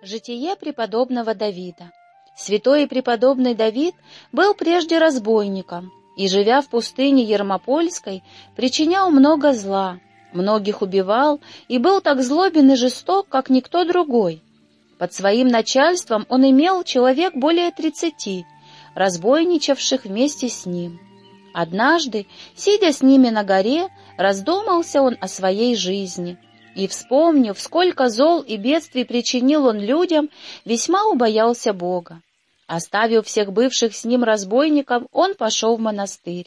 Житие преподобного Давида Святой и преподобный Давид был прежде разбойником и, живя в пустыне Ермопольской, причинял много зла, многих убивал и был так злобен и жесток, как никто другой. Под своим начальством он имел человек более тридцати, разбойничавших вместе с ним. Однажды, сидя с ними на горе, раздумался он о своей жизни — и, вспомнив, сколько зол и бедствий причинил он людям, весьма убоялся Бога. Оставив всех бывших с ним разбойников, он пошел в монастырь.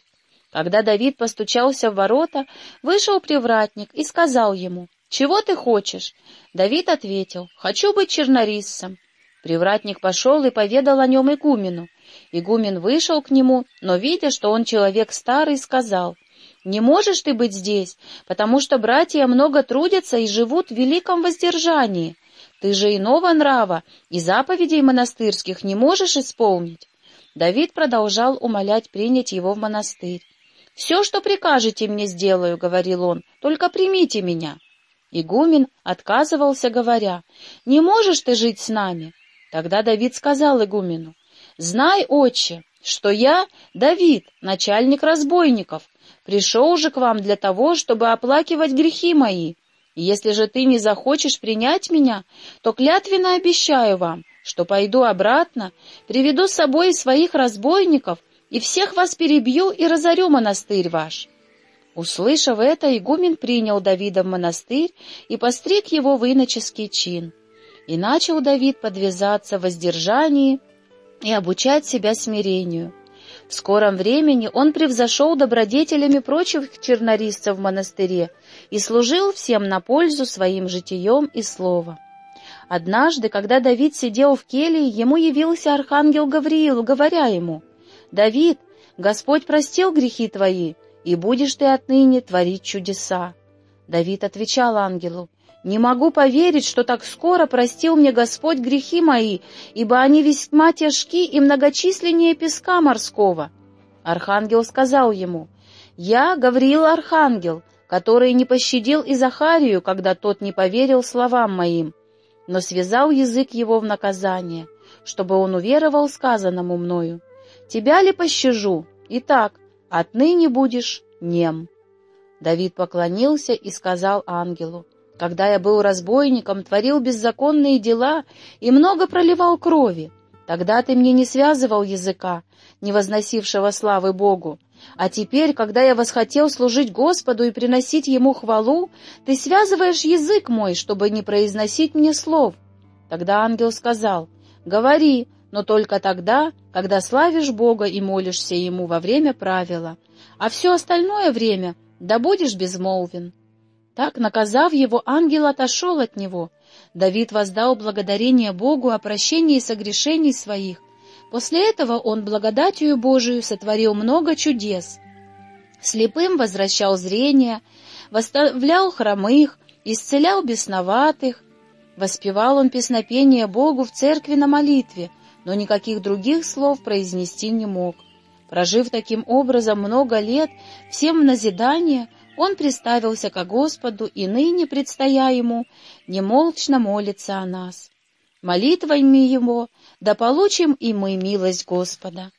Когда Давид постучался в ворота, вышел привратник и сказал ему, «Чего ты хочешь?» Давид ответил, «Хочу быть чернорисцем». Привратник пошел и поведал о нем игумену. Игумен вышел к нему, но, видя, что он человек старый, сказал, не можешь ты быть здесь, потому что братья много трудятся и живут в великом воздержании. Ты же иного нрава и заповедей монастырских не можешь исполнить. Давид продолжал умолять принять его в монастырь. «Все, что прикажете мне, сделаю», — говорил он, — «только примите меня». Игумен отказывался, говоря, «Не можешь ты жить с нами». Тогда Давид сказал игумену, «Знай, отче, что я, Давид, начальник разбойников, пришел же к вам для того, чтобы оплакивать грехи мои. Если же ты не захочешь принять меня, то клятвенно обещаю вам, что пойду обратно, приведу с собой своих разбойников и всех вас перебью и разорю монастырь ваш». Услышав это, игумен принял Давида в монастырь и постриг его в иноческий чин. И начал Давид подвязаться в воздержании и обучать себя смирению. В скором времени он превзошел добродетелями прочих чернорисцев в монастыре и служил всем на пользу своим житием и словом. Однажды, когда Давид сидел в келье, ему явился архангел Гавриил, говоря ему, «Давид, Господь простил грехи твои, и будешь ты отныне творить чудеса». Давид отвечал ангелу, «Не могу поверить, что так скоро простил мне Господь грехи мои, ибо они весьма тяжки и многочисленнее песка морского». Архангел сказал ему, «Я, Гавриил Архангел, который не пощадил и Захарию, когда тот не поверил словам моим, но связал язык его в наказание, чтобы он уверовал сказанному мною. Тебя ли пощажу? Итак, отныне будешь нем». Давид поклонился и сказал ангелу, когда я был разбойником, творил беззаконные дела и много проливал крови. Тогда ты мне не связывал языка, не возносившего славы Богу. А теперь, когда я восхотел служить Господу и приносить Ему хвалу, ты связываешь язык мой, чтобы не произносить мне слов. Тогда ангел сказал, «Говори, но только тогда, когда славишь Бога и молишься Ему во время правила, а все остальное время да будешь безмолвен». Так, наказав его, ангел отошел от него. Давид воздал благодарение Богу о прощении согрешений своих. После этого он благодатью Божию сотворил много чудес. Слепым возвращал зрение, восставлял хромых, исцелял бесноватых. Воспевал он песнопение Богу в церкви на молитве, но никаких других слов произнести не мог. Прожив таким образом много лет, всем в назидание — он приставился ко Господу и ныне, предстоя ему, немолчно молится о нас. Молитвами его да получим и мы милость Господа.